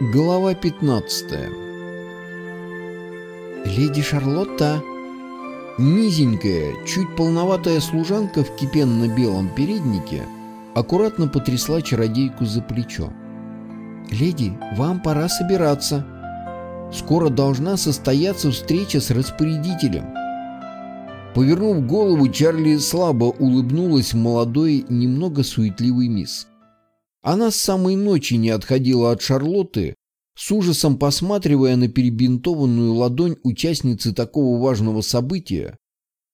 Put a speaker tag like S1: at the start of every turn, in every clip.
S1: Глава 15 «Леди Шарлотта!» Низенькая, чуть полноватая служанка в кипенно-белом переднике аккуратно потрясла чародейку за плечо. «Леди, вам пора собираться. Скоро должна состояться встреча с распорядителем». Повернув голову, Чарли слабо улыбнулась молодой, немного суетливый мисс. Она с самой ночи не отходила от Шарлотты, с ужасом посматривая на перебинтованную ладонь участницы такого важного события,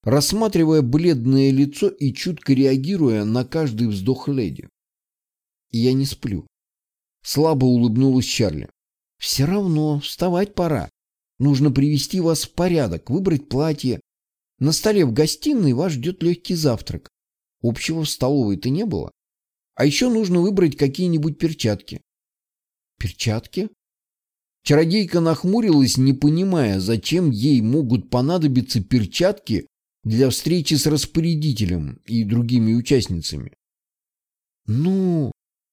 S1: рассматривая бледное лицо и чутко реагируя на каждый вздох леди. «Я не сплю». Слабо улыбнулась Чарли. «Все равно, вставать пора. Нужно привести вас в порядок, выбрать платье. На столе в гостиной вас ждет легкий завтрак. Общего в столовой-то не было. А еще нужно выбрать какие-нибудь перчатки. Перчатки? Чародейка нахмурилась, не понимая, зачем ей могут понадобиться перчатки для встречи с распорядителем и другими участницами. «Ну...»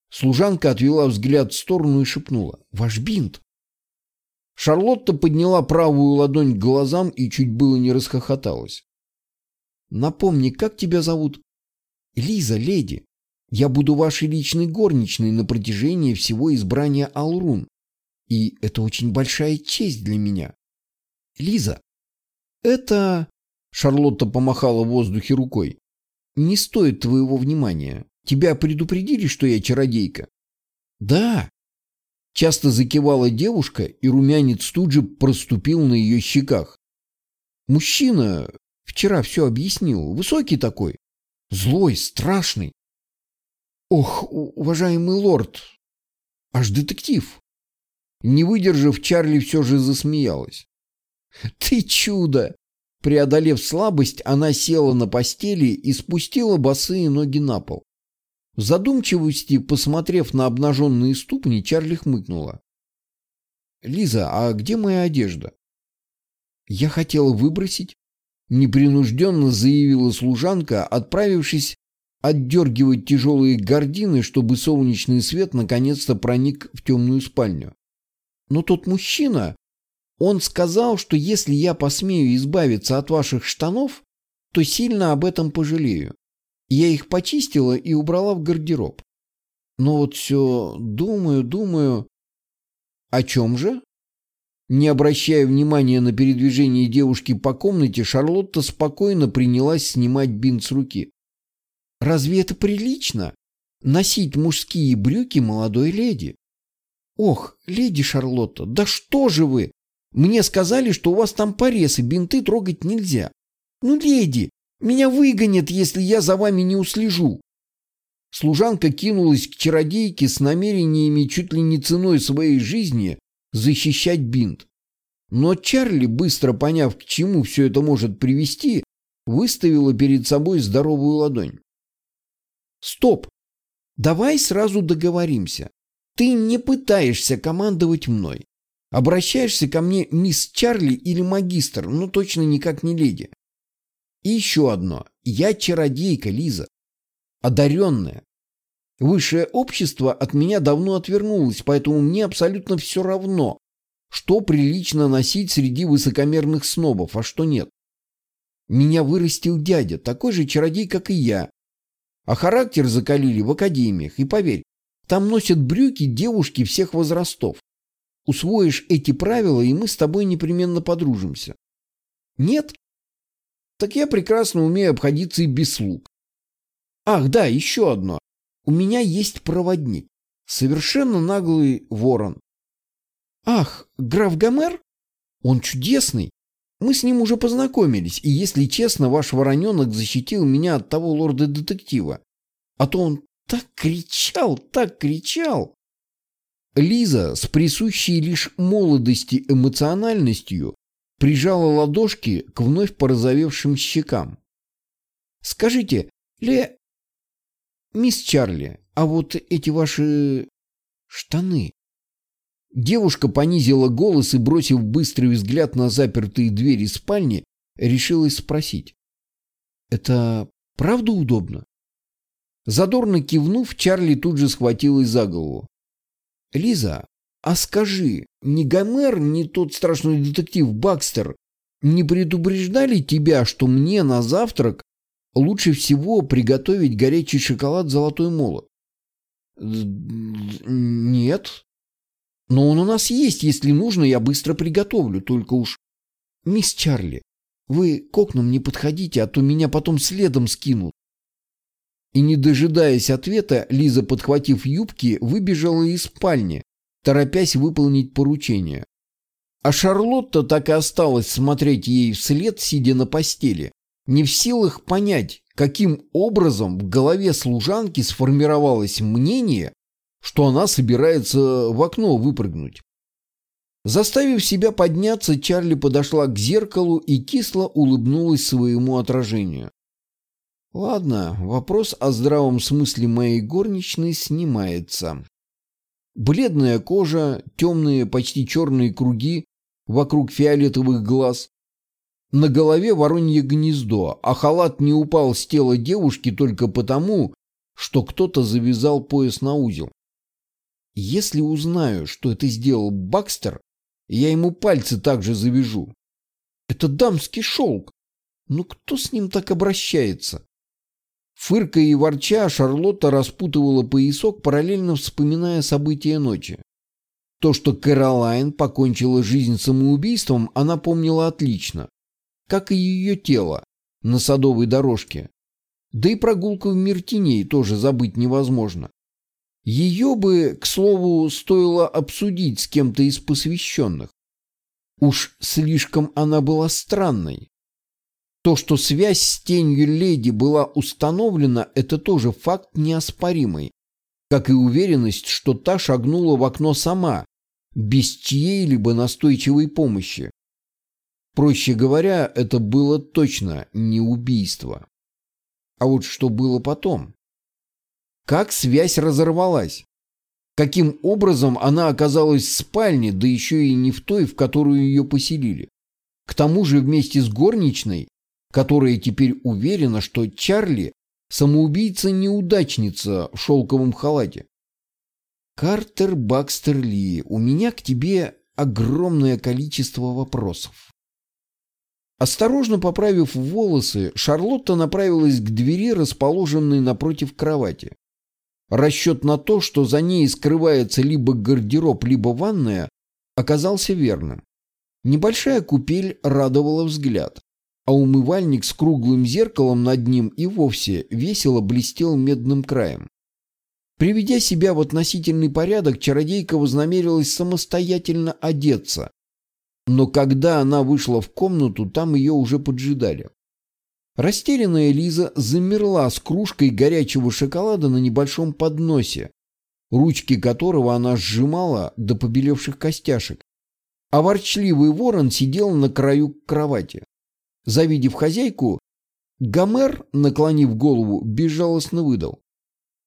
S1: Служанка отвела взгляд в сторону и шепнула. «Ваш бинт!» Шарлотта подняла правую ладонь к глазам и чуть было не расхохоталась. «Напомни, как тебя зовут?» «Лиза, леди. Я буду вашей личной горничной на протяжении всего избрания Алрун. И это очень большая честь для меня. Лиза, это... Шарлотта помахала в воздухе рукой. Не стоит твоего внимания. Тебя предупредили, что я чародейка? Да. Часто закивала девушка, и румянец тут же проступил на ее щеках. Мужчина вчера все объяснил. Высокий такой. Злой, страшный. Ох, уважаемый лорд, аж детектив. Не выдержав, Чарли все же засмеялась. Ты чудо! Преодолев слабость, она села на постели и спустила босые ноги на пол. В задумчивости, посмотрев на обнаженные ступни, Чарли хмыкнула. «Лиза, а где моя одежда?» «Я хотела выбросить», — непринужденно заявила служанка, отправившись отдергивать тяжелые гардины, чтобы солнечный свет наконец-то проник в темную спальню. Но тот мужчина, он сказал, что если я посмею избавиться от ваших штанов, то сильно об этом пожалею. Я их почистила и убрала в гардероб. Но вот все думаю, думаю... О чем же? Не обращая внимания на передвижение девушки по комнате, Шарлотта спокойно принялась снимать бинт с руки. Разве это прилично? Носить мужские брюки молодой леди? Ох, леди Шарлотта, да что же вы? Мне сказали, что у вас там порез и бинты трогать нельзя. Ну, леди, меня выгонят, если я за вами не услежу. Служанка кинулась к чародейке с намерениями чуть ли не ценой своей жизни защищать бинт. Но Чарли, быстро поняв, к чему все это может привести, выставила перед собой здоровую ладонь. Стоп! Давай сразу договоримся. Ты не пытаешься командовать мной. Обращаешься ко мне мисс Чарли или магистр, но точно никак не леди. И еще одно. Я чародейка, Лиза. Одаренная. Высшее общество от меня давно отвернулось, поэтому мне абсолютно все равно, что прилично носить среди высокомерных снобов, а что нет. Меня вырастил дядя, такой же чародей, как и я, а характер закалили в академиях. И поверь, там носят брюки девушки всех возрастов. Усвоишь эти правила, и мы с тобой непременно подружимся. Нет? Так я прекрасно умею обходиться и без слуг. Ах, да, еще одно. У меня есть проводник. Совершенно наглый ворон. Ах, граф Гомер? Он чудесный. Мы с ним уже познакомились, и, если честно, ваш вороненок защитил меня от того лорда-детектива. А то он так кричал, так кричал. Лиза с присущей лишь молодости эмоциональностью прижала ладошки к вновь порозовевшим щекам. «Скажите, Ле... Мисс Чарли, а вот эти ваши штаны...» Девушка понизила голос и, бросив быстрый взгляд на запертые двери спальни, решилась спросить. «Это правда удобно?» Задорно кивнув, Чарли тут же схватилась за голову. «Лиза, А скажи, ни Гомер, ни тот страшный детектив Бакстер не предупреждали тебя, что мне на завтрак лучше всего приготовить горячий шоколад «Золотой молот»? Нет. Но он у нас есть, если нужно, я быстро приготовлю, только уж... Мисс Чарли, вы к окнам не подходите, а то меня потом следом скинут. И не дожидаясь ответа, Лиза, подхватив юбки, выбежала из спальни, торопясь выполнить поручение. А Шарлотта так и осталась смотреть ей вслед, сидя на постели, не в силах понять, каким образом в голове служанки сформировалось мнение, что она собирается в окно выпрыгнуть. Заставив себя подняться, Чарли подошла к зеркалу и кисло улыбнулась своему отражению. Ладно, вопрос о здравом смысле моей горничной снимается. Бледная кожа, темные, почти черные круги вокруг фиолетовых глаз. На голове воронье гнездо, а халат не упал с тела девушки только потому, что кто-то завязал пояс на узел. Если узнаю, что это сделал Бакстер, я ему пальцы также завяжу. Это дамский шелк. Ну кто с ним так обращается? Фыркая и ворча, Шарлотта распутывала поясок, параллельно вспоминая события ночи. То, что Кэролайн покончила жизнь самоубийством, она помнила отлично. Как и ее тело на садовой дорожке. Да и прогулку в мир теней тоже забыть невозможно. Ее бы, к слову, стоило обсудить с кем-то из посвященных. Уж слишком она была странной. То, что связь с тенью леди была установлена, это тоже факт неоспоримый, как и уверенность, что та шагнула в окно сама, без чьей-либо настойчивой помощи. Проще говоря, это было точно не убийство. А вот что было потом? Как связь разорвалась? Каким образом она оказалась в спальне, да еще и не в той, в которую ее поселили? К тому же вместе с горничной которая теперь уверена, что Чарли – самоубийца-неудачница в шелковом халате. Картер Бакстер Ли, у меня к тебе огромное количество вопросов. Осторожно поправив волосы, Шарлотта направилась к двери, расположенной напротив кровати. Расчет на то, что за ней скрывается либо гардероб, либо ванная, оказался верным. Небольшая купель радовала взгляд а умывальник с круглым зеркалом над ним и вовсе весело блестел медным краем. Приведя себя в относительный порядок, чародейка вознамерилась самостоятельно одеться. Но когда она вышла в комнату, там ее уже поджидали. Растерянная Лиза замерла с кружкой горячего шоколада на небольшом подносе, ручки которого она сжимала до побелевших костяшек, а ворчливый ворон сидел на краю кровати. Завидев хозяйку, Гомер, наклонив голову, безжалостно выдал.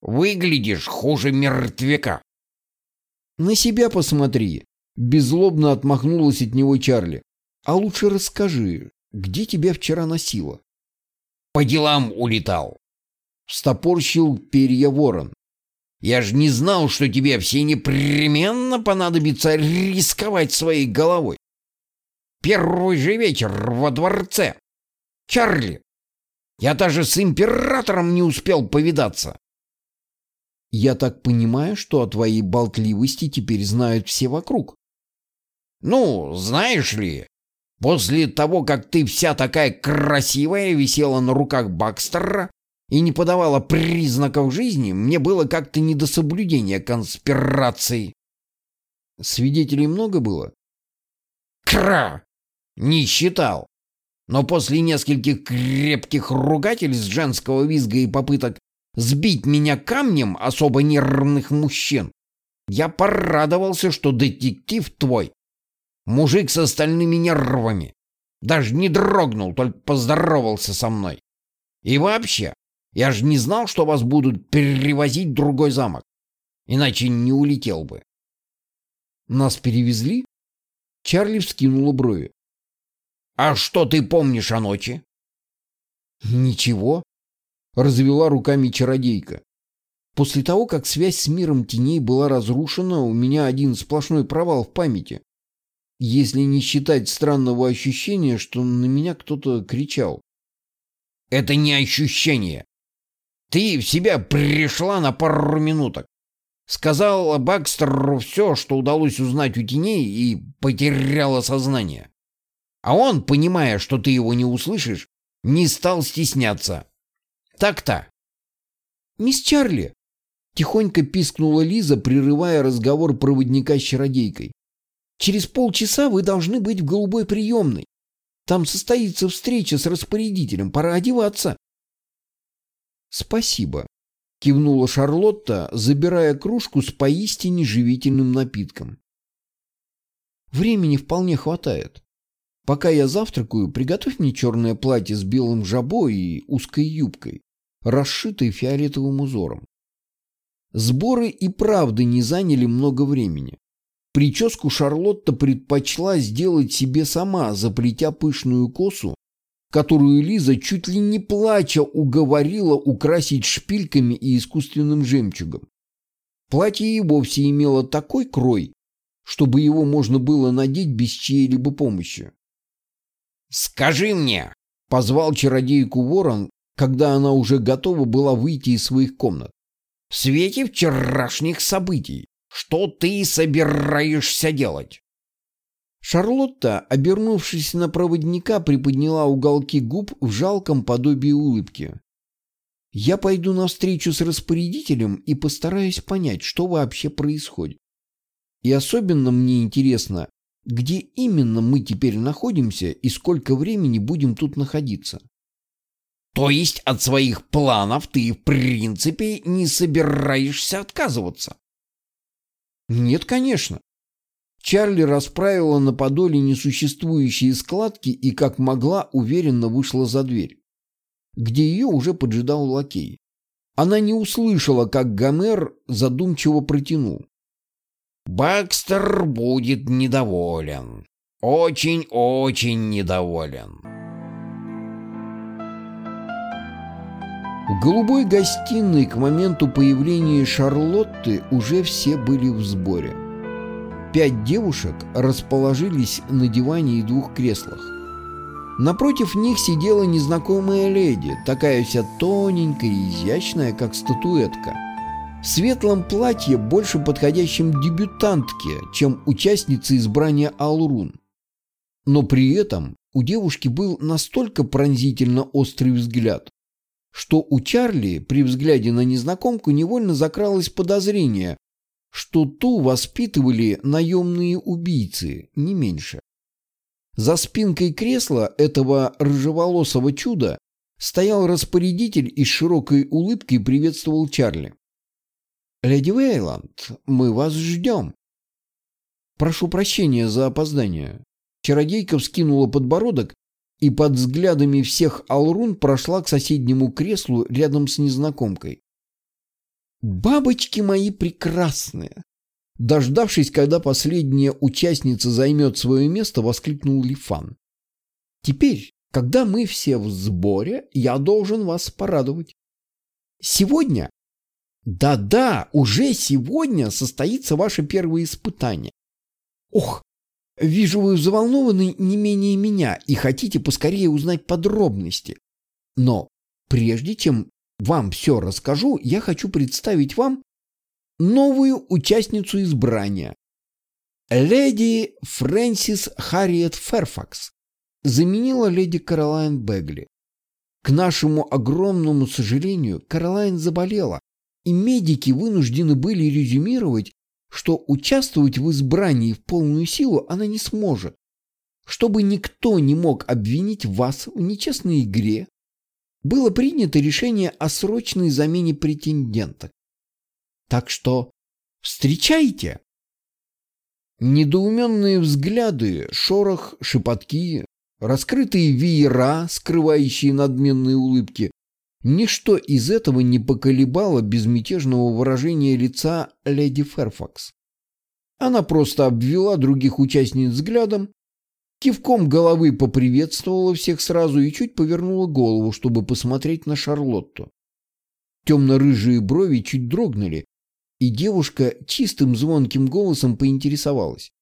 S2: «Выглядишь хуже мертвяка».
S1: «На себя посмотри», — беззлобно отмахнулась от него Чарли. «А лучше расскажи, где тебя вчера носило?»
S2: «По делам улетал», —
S1: стопорщил перья ворон.
S2: «Я ж не знал, что тебе все непременно понадобится рисковать своей головой. Первый же вечер во дворце. Чарли, я даже с императором не успел повидаться.
S1: Я так понимаю, что о твоей болтливости теперь знают все вокруг.
S2: Ну, знаешь ли, после того, как ты вся такая красивая висела на руках Бакстера и не подавала признаков жизни, мне было как-то не до соблюдения конспирации.
S1: Свидетелей много было?
S2: Кра! Не считал. Но после нескольких крепких ругательств женского визга и попыток сбить меня камнем особо нервных мужчин, я порадовался, что детектив твой, мужик с остальными нервами, даже не дрогнул, только поздоровался со мной. И вообще, я же не знал, что вас будут перевозить в другой замок, иначе не улетел бы.
S1: Нас перевезли? Чарли вскинула брови.
S2: «А что ты помнишь о ночи?»
S1: «Ничего», — развела руками чародейка. После того, как связь с миром теней была разрушена, у меня один сплошной провал в памяти. Если не считать странного ощущения, что на меня кто-то кричал.
S2: Это не ощущение. Ты в себя пришла на пару минуток. Сказала Бакстеру все, что удалось узнать у теней, и потеряла сознание. А он, понимая, что ты его не услышишь, не стал стесняться. Так-то.
S1: «Мисс Чарли!» — тихонько пискнула Лиза, прерывая разговор проводника с чародейкой. «Через полчаса вы должны быть в голубой приемной. Там состоится встреча с распорядителем. Пора одеваться». «Спасибо», — кивнула Шарлотта, забирая кружку с поистине живительным напитком. «Времени вполне хватает. Пока я завтракаю, приготовь мне черное платье с белым жабо и узкой юбкой, расшитой фиолетовым узором. Сборы и правды не заняли много времени. Прическу Шарлотта предпочла сделать себе сама, заплетя пышную косу, которую Лиза чуть ли не плача уговорила украсить шпильками и искусственным жемчугом. Платье и вовсе имело такой крой, чтобы его можно было надеть без чьей-либо помощи.
S2: «Скажи мне!»
S1: — позвал чародейку ворон, когда она уже готова была выйти из своих комнат.
S2: «В свете вчерашних событий, что ты собираешься делать?»
S1: Шарлотта, обернувшись на проводника, приподняла уголки губ в жалком подобии улыбки. «Я пойду на встречу с распорядителем и постараюсь понять, что вообще происходит. И особенно мне интересно, где именно мы теперь находимся и сколько времени будем тут находиться.
S2: То есть от своих планов ты в принципе не собираешься отказываться?
S1: Нет, конечно. Чарли расправила на подоле несуществующие складки и как могла уверенно вышла за дверь, где ее уже поджидал лакей. Она не услышала, как Гомер задумчиво протянул.
S2: Бакстер будет недоволен. Очень-очень недоволен.
S1: В голубой гостиной к моменту появления Шарлотты уже все были в сборе. Пять девушек расположились на диване и двух креслах. Напротив них сидела незнакомая леди, такая вся тоненькая и изящная, как статуэтка – в светлом платье, больше подходящем дебютантке, чем участнице избрания Алрун. Но при этом у девушки был настолько пронзительно острый взгляд, что у Чарли при взгляде на незнакомку невольно закралось подозрение, что ту воспитывали наемные убийцы, не меньше. За спинкой кресла этого рыжеволосого чуда стоял распорядитель и с широкой улыбкой приветствовал Чарли. «Леди Вейланд, мы вас ждем». «Прошу прощения за опоздание». Чародейка вскинула подбородок и под взглядами всех Алрун прошла к соседнему креслу рядом с незнакомкой. «Бабочки мои прекрасные!» Дождавшись, когда последняя участница займет свое место, воскликнул Лифан. «Теперь, когда мы все в сборе, я должен вас порадовать. Сегодня да-да, уже сегодня состоится ваше первое испытание. Ох, вижу, вы взволнованы не менее меня и хотите поскорее узнать подробности. Но прежде чем вам все расскажу, я хочу представить вам новую участницу избрания. Леди Фрэнсис Харриет Ферфакс заменила леди Каролайн Бегли. К нашему огромному сожалению, Каролайн заболела, и медики вынуждены были резюмировать, что участвовать в избрании в полную силу она не сможет. Чтобы никто не мог обвинить вас в нечестной игре, было принято решение о срочной замене претенденток. Так что встречайте! Недоуменные взгляды, шорох, шепотки, раскрытые веера, скрывающие надменные улыбки, Ничто из этого не поколебало безмятежного выражения лица леди Ферфакс. Она просто обвела других участниц взглядом, кивком головы поприветствовала всех сразу и чуть повернула голову, чтобы посмотреть на Шарлотту. Темно-рыжие брови чуть дрогнули, и девушка чистым звонким голосом поинтересовалась.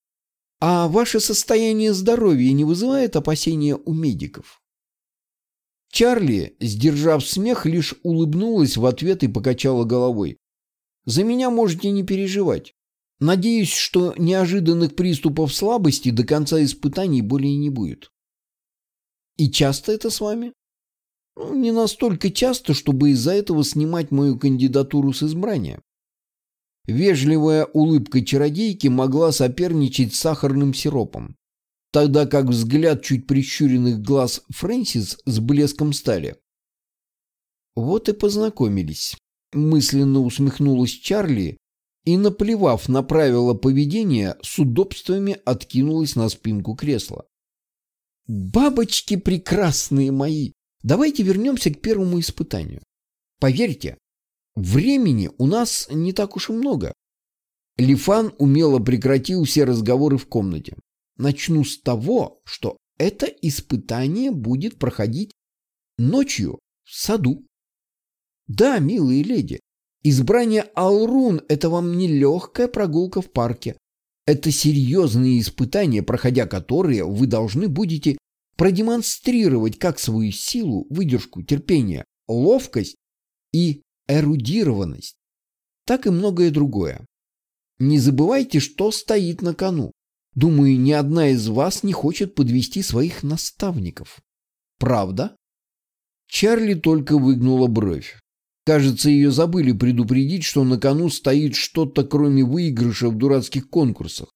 S1: «А ваше состояние здоровья не вызывает опасения у медиков?» Чарли, сдержав смех, лишь улыбнулась в ответ и покачала головой. «За меня можете не переживать. Надеюсь, что неожиданных приступов слабости до конца испытаний более не будет». «И часто это с вами?» ну, «Не настолько часто, чтобы из-за этого снимать мою кандидатуру с избрания». Вежливая улыбка чародейки могла соперничать с сахарным сиропом тогда как взгляд чуть прищуренных глаз Фрэнсис с блеском стали. Вот и познакомились. Мысленно усмехнулась Чарли и, наплевав на правила поведения, с удобствами откинулась на спинку кресла. «Бабочки прекрасные мои! Давайте вернемся к первому испытанию. Поверьте, времени у нас не так уж и много». Лифан умело прекратил все разговоры в комнате. Начну с того, что это испытание будет проходить ночью в саду. Да, милые леди, избрание Алрун – это вам не легкая прогулка в парке. Это серьезные испытания, проходя которые вы должны будете продемонстрировать как свою силу, выдержку, терпение, ловкость и эрудированность, так и многое другое. Не забывайте, что стоит на кону. Думаю, ни одна из вас не хочет подвести своих наставников. Правда? Чарли только выгнула бровь. Кажется, ее забыли предупредить, что на кону стоит что-то, кроме выигрыша в дурацких конкурсах.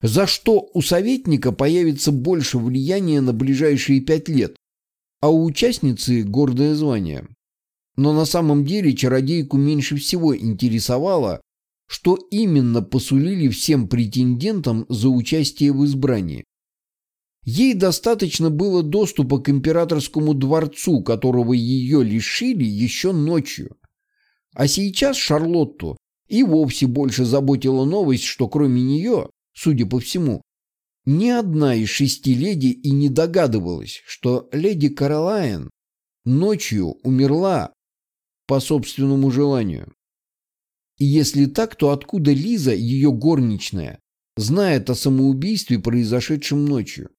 S1: За что у советника появится больше влияния на ближайшие пять лет, а у участницы гордое звание. Но на самом деле чародейку меньше всего интересовало, что именно посулили всем претендентам за участие в избрании. Ей достаточно было доступа к императорскому дворцу, которого ее лишили еще ночью. А сейчас Шарлотту и вовсе больше заботила новость, что кроме нее, судя по всему, ни одна из шести леди и не догадывалась, что леди Каролайн ночью умерла по собственному желанию. И если так, то откуда Лиза, ее горничная, знает о самоубийстве, произошедшем ночью?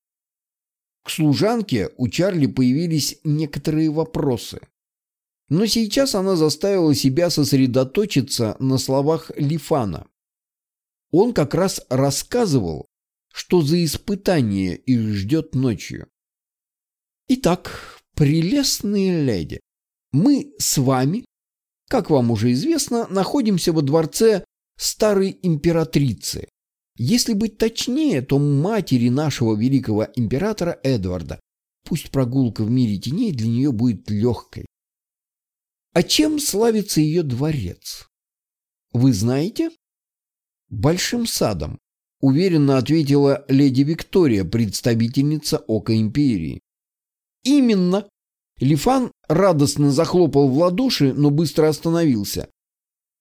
S1: К служанке у Чарли появились некоторые вопросы. Но сейчас она заставила себя сосредоточиться на словах Лифана. Он как раз рассказывал, что за испытание их ждет ночью. Итак, прелестные леди, мы с вами как вам уже известно, находимся во дворце старой императрицы. Если быть точнее, то матери нашего великого императора Эдварда. Пусть прогулка в мире теней для нее будет легкой. А чем славится ее дворец? Вы знаете? Большим садом, уверенно ответила леди Виктория, представительница Ока Империи. Именно, Лифан радостно захлопал в ладоши, но быстро остановился.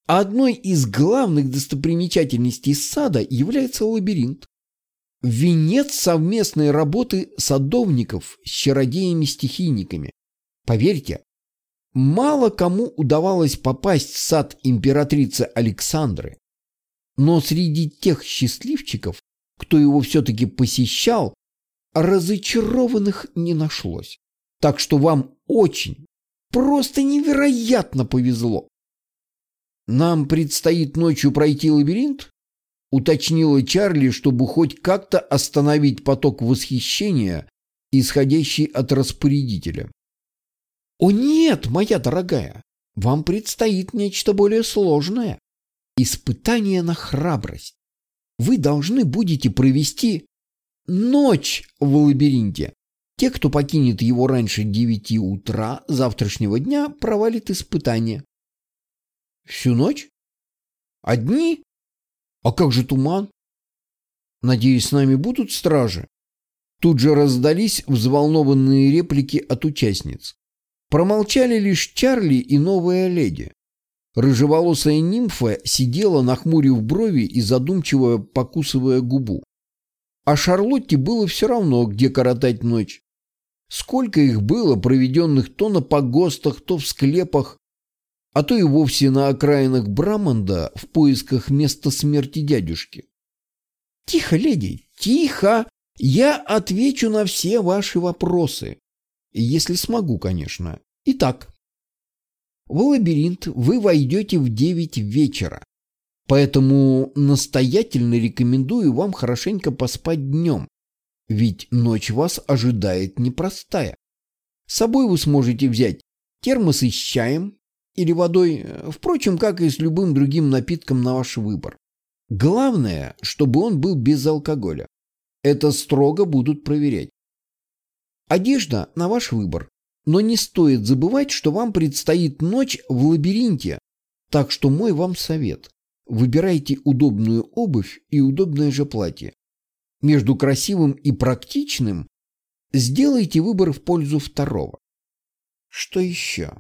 S1: Одной из главных достопримечательностей сада является лабиринт. Венец совместной работы садовников с чародеями-стихийниками. Поверьте, мало кому удавалось попасть в сад императрицы Александры. Но среди тех счастливчиков, кто его все-таки посещал, разочарованных не нашлось. Так что вам очень, просто невероятно повезло. Нам предстоит ночью пройти лабиринт? Уточнила Чарли, чтобы хоть как-то остановить поток восхищения, исходящий от распорядителя. О нет, моя дорогая, вам предстоит нечто более сложное. Испытание на храбрость. Вы должны будете провести ночь в лабиринте. Те, кто покинет его раньше девяти утра завтрашнего дня, провалит испытание. Всю ночь? Одни? А как же туман? Надеюсь, с нами будут стражи? Тут же раздались взволнованные реплики от участниц. Промолчали лишь Чарли и новая леди. Рыжеволосая нимфа сидела, нахмурив брови и задумчиво покусывая губу. А Шарлотте было все равно, где коротать ночь. Сколько их было, проведенных то на погостах, то в склепах. а то и вовсе на окраинах Браманда в поисках места смерти дядюшки. Тихо, леди, тихо! Я отвечу на все ваши вопросы. Если смогу, конечно. Итак, в лабиринт вы войдете в 9 вечера. Поэтому настоятельно рекомендую вам хорошенько поспать днем, ведь ночь вас ожидает непростая. С собой вы сможете взять термосы с чаем или водой, впрочем, как и с любым другим напитком на ваш выбор. Главное, чтобы он был без алкоголя. Это строго будут проверять. Одежда на ваш выбор. Но не стоит забывать, что вам предстоит ночь в лабиринте. Так что мой вам совет. Выбирайте удобную обувь и удобное же платье. Между красивым и практичным сделайте выбор в пользу второго. Что еще?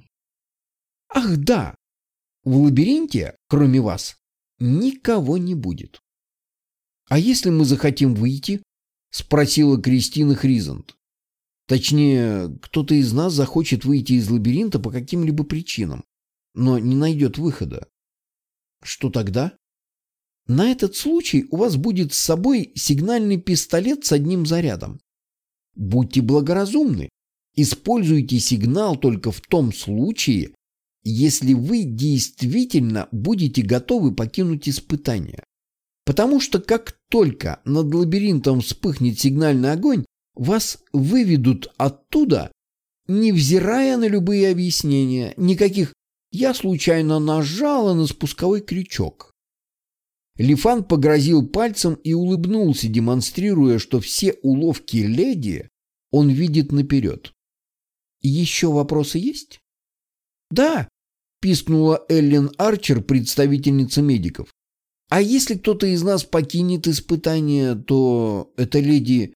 S1: Ах, да! В лабиринте, кроме вас, никого не будет. А если мы захотим выйти? Спросила Кристина Хризант. Точнее, кто-то из нас захочет выйти из лабиринта по каким-либо причинам, но не найдет выхода. Что тогда? На этот случай у вас будет с собой сигнальный пистолет с одним зарядом. Будьте благоразумны. Используйте сигнал только в том случае, если вы действительно будете готовы покинуть испытание. Потому что как только над лабиринтом вспыхнет сигнальный огонь, вас выведут оттуда, невзирая на любые объяснения, никаких «я случайно нажала на спусковой крючок». Лифан погрозил пальцем и улыбнулся, демонстрируя, что все уловки леди он видит наперед. «Еще вопросы есть?» «Да», — пискнула Эллен Арчер, представительница медиков. «А если кто-то из нас покинет испытание, то эта леди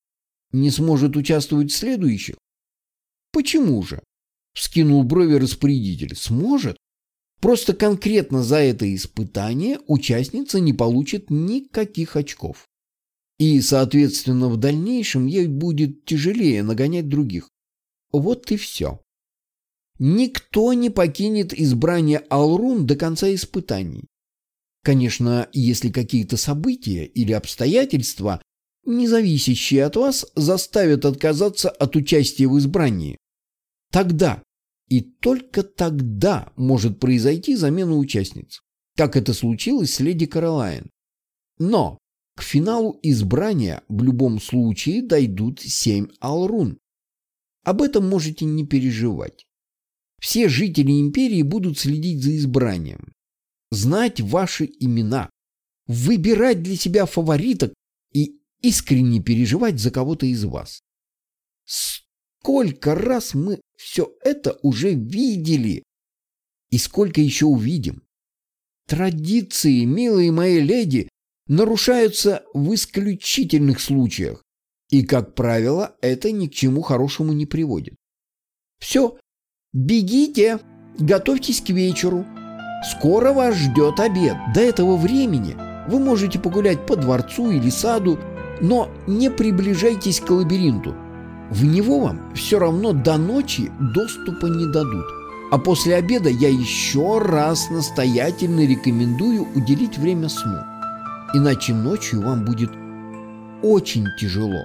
S1: не сможет участвовать в следующих? Почему же? Вскинул брови распорядитель. Сможет. Просто конкретно за это испытание участница не получит никаких очков. И, соответственно, в дальнейшем ей будет тяжелее нагонять других. Вот и все. Никто не покинет избрание Алрун до конца испытаний. Конечно, если какие-то события или обстоятельства не зависящие от вас, заставят отказаться от участия в избрании. Тогда и только тогда может произойти замена участниц, как это случилось с леди Каролайн. Но к финалу избрания в любом случае дойдут семь алрун. Об этом можете не переживать. Все жители империи будут следить за избранием, знать ваши имена, выбирать для себя фавориток и искренне переживать за кого-то из вас. Сколько раз мы все это уже видели? И сколько еще увидим? Традиции, милые мои леди, нарушаются в исключительных случаях. И, как правило, это ни к чему хорошему не приводит. Все, бегите, готовьтесь к вечеру. Скоро вас ждет обед. До этого времени вы можете погулять по дворцу или саду но не приближайтесь к лабиринту. В него вам все равно до ночи доступа не дадут. А после обеда я еще раз настоятельно рекомендую уделить время сну. Иначе ночью вам будет очень тяжело.